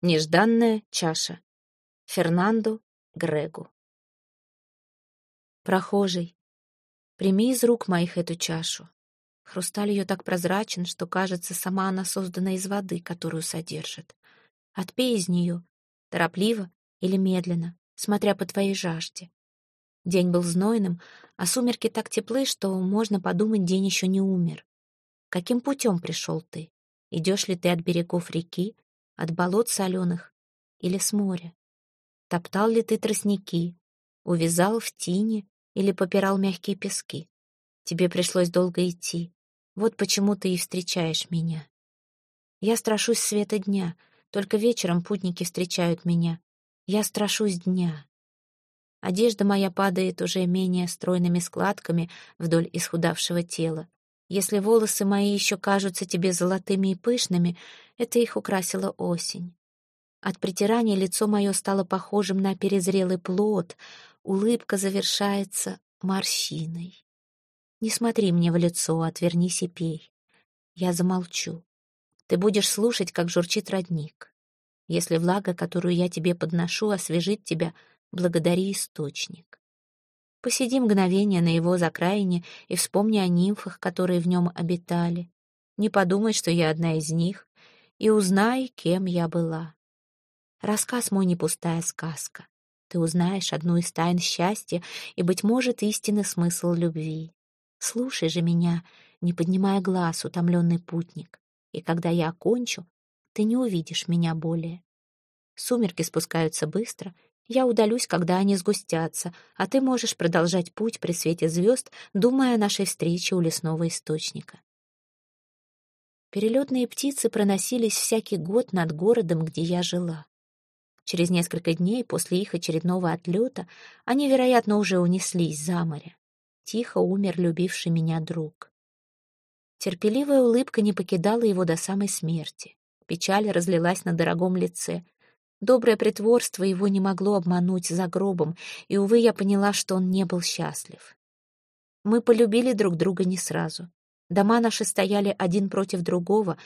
Нежданная чаша. Фернандо Грегу. Прохожий, прими из рук моих эту чашу. Хрусталь ее так прозрачен, что, кажется, сама она создана из воды, которую содержит. Отпей из нее, торопливо или медленно, смотря по твоей жажде. День был знойным, а сумерки так теплы, что можно подумать, день еще не умер. Каким путем пришел ты? Идешь ли ты от берегов реки, от болот соленых или с моря? Топтал ли ты тростники, увязал в тине или попирал мягкие пески? Тебе пришлось долго идти. Вот почему ты и встречаешь меня. Я страшусь света дня, только вечером путники встречают меня. Я страшусь дня. Одежда моя падает уже менее стройными складками вдоль исхудавшего тела. Если волосы мои еще кажутся тебе золотыми и пышными, это их украсила осень. От притирания лицо мое стало похожим на перезрелый плод, улыбка завершается морщиной. Не смотри мне в лицо, отвернись и пей. Я замолчу. Ты будешь слушать, как журчит родник. Если влага, которую я тебе подношу, освежит тебя, благодари источник. Посиди мгновение на его закраине и вспомни о нимфах, которые в нем обитали. Не подумай, что я одна из них, и узнай, кем я была. Рассказ мой не пустая сказка. Ты узнаешь одну из тайн счастья и, быть может, истинный смысл любви. Слушай же меня, не поднимая глаз, утомленный путник, и когда я окончу, ты не увидишь меня более. Сумерки спускаются быстро — я удалюсь, когда они сгустятся, а ты можешь продолжать путь при свете звезд, думая о нашей встрече у лесного источника. Перелетные птицы проносились всякий год над городом, где я жила. Через несколько дней после их очередного отлета они, вероятно, уже унеслись за море. Тихо умер любивший меня друг. Терпеливая улыбка не покидала его до самой смерти. Печаль разлилась на дорогом лице — Доброе притворство его не могло обмануть за гробом, и, увы, я поняла, что он не был счастлив. Мы полюбили друг друга не сразу. Дома наши стояли один против другого.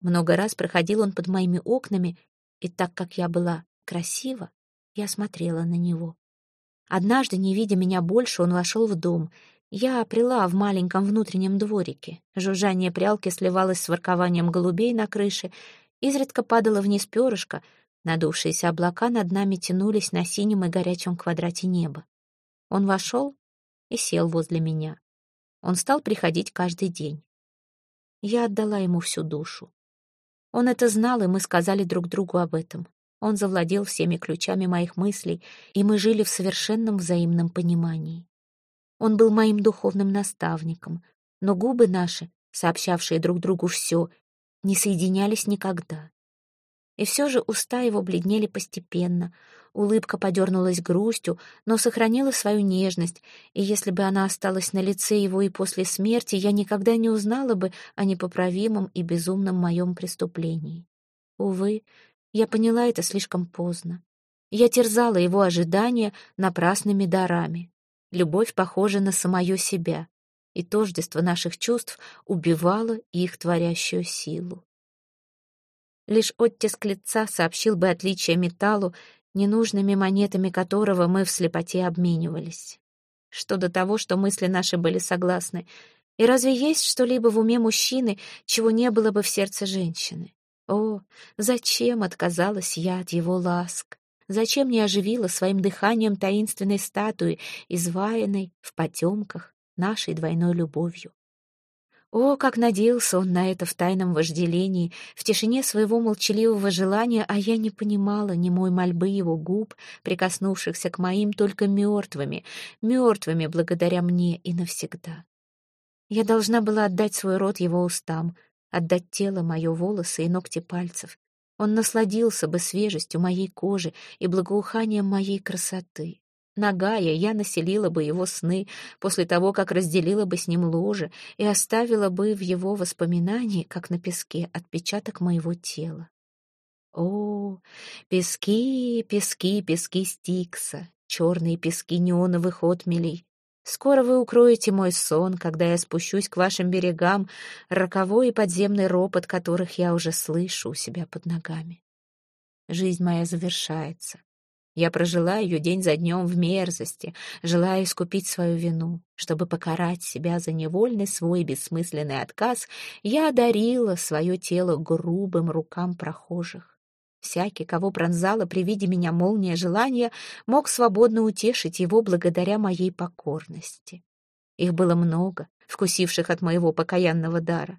Много раз проходил он под моими окнами, и так как я была красива, я смотрела на него. Однажды, не видя меня больше, он вошел в дом. Я прила в маленьком внутреннем дворике. Жужжание прялки сливалось с воркованием голубей на крыше. Изредка падало вниз перышко — Надувшиеся облака над нами тянулись на синем и горячем квадрате неба. Он вошел и сел возле меня. Он стал приходить каждый день. Я отдала ему всю душу. Он это знал, и мы сказали друг другу об этом. Он завладел всеми ключами моих мыслей, и мы жили в совершенном взаимном понимании. Он был моим духовным наставником, но губы наши, сообщавшие друг другу все, не соединялись никогда. И все же уста его бледнели постепенно, улыбка подернулась грустью, но сохранила свою нежность, и если бы она осталась на лице его и после смерти, я никогда не узнала бы о непоправимом и безумном моем преступлении. Увы, я поняла это слишком поздно. Я терзала его ожидания напрасными дарами. Любовь похожа на самое себя, и тождество наших чувств убивало их творящую силу. Лишь оттиск лица сообщил бы отличие металлу, ненужными монетами которого мы в слепоте обменивались. Что до того, что мысли наши были согласны. И разве есть что-либо в уме мужчины, чего не было бы в сердце женщины? О, зачем отказалась я от его ласк? Зачем не оживила своим дыханием таинственной статуи, изваянной в потемках нашей двойной любовью? О, как надеялся он на это в тайном вожделении, в тишине своего молчаливого желания, а я не понимала ни мой мольбы его губ, прикоснувшихся к моим только мертвыми, мертвыми благодаря мне и навсегда. Я должна была отдать свой рот его устам, отдать тело мое, волосы и ногти пальцев. Он насладился бы свежестью моей кожи и благоуханием моей красоты. Нагая, я населила бы его сны после того, как разделила бы с ним ложе и оставила бы в его воспоминании, как на песке, отпечаток моего тела. О, пески, пески, пески Стикса, черные пески неоновых отмелей. Скоро вы укроете мой сон, когда я спущусь к вашим берегам, роковой и подземный ропот которых я уже слышу у себя под ногами. Жизнь моя завершается. Я прожила ее день за днем в мерзости, желая искупить свою вину. Чтобы покарать себя за невольный свой бессмысленный отказ, я одарила свое тело грубым рукам прохожих. Всякий, кого пронзала при виде меня молния желания, мог свободно утешить его благодаря моей покорности. Их было много, вкусивших от моего покаянного дара.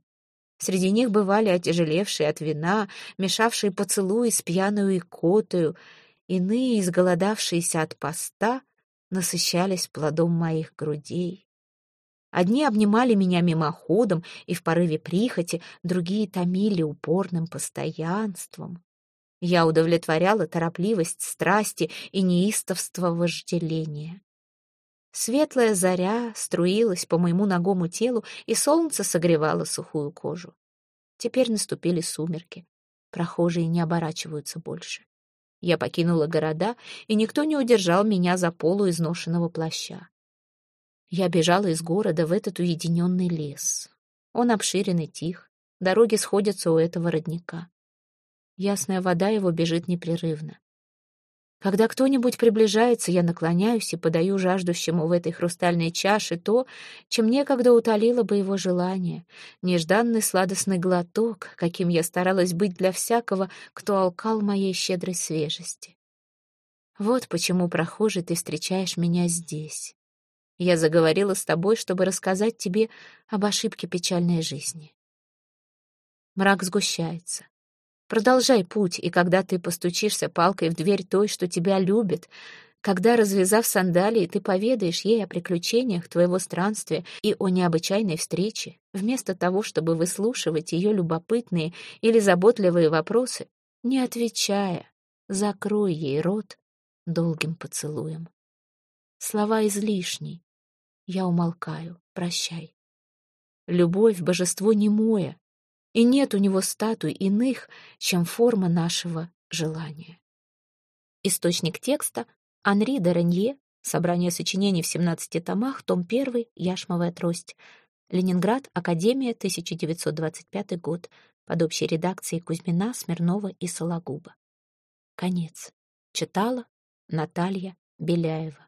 Среди них бывали отяжелевшие от вина, мешавшие поцелуи с пьяную икотою, Иные, изголодавшиеся от поста, насыщались плодом моих грудей. Одни обнимали меня мимоходом и в порыве прихоти, другие томили упорным постоянством. Я удовлетворяла торопливость страсти и неистовство вожделения. Светлая заря струилась по моему ногому телу, и солнце согревало сухую кожу. Теперь наступили сумерки. Прохожие не оборачиваются больше. Я покинула города, и никто не удержал меня за полу изношенного плаща. Я бежала из города в этот уединенный лес. Он обширен и тих, дороги сходятся у этого родника. Ясная вода его бежит непрерывно. Когда кто-нибудь приближается, я наклоняюсь и подаю жаждущему в этой хрустальной чаше то, чем некогда утолило бы его желание, нежданный сладостный глоток, каким я старалась быть для всякого, кто алкал моей щедрой свежести. Вот почему, прохожий, ты встречаешь меня здесь. Я заговорила с тобой, чтобы рассказать тебе об ошибке печальной жизни. Мрак сгущается. Продолжай путь, и когда ты постучишься палкой в дверь той, что тебя любит, когда, развязав сандалии, ты поведаешь ей о приключениях твоего странствия и о необычайной встрече, вместо того, чтобы выслушивать ее любопытные или заботливые вопросы, не отвечая, закрой ей рот долгим поцелуем. Слова излишни. Я умолкаю. Прощай. Любовь — божество немое, и нет у него статуй иных, чем форма нашего желания. Источник текста — Анри де Ренье, собрание сочинений в 17 томах, том 1, Яшмовая трость, Ленинград, Академия, 1925 год, под общей редакцией Кузьмина, Смирнова и Сологуба. Конец. Читала Наталья Беляева.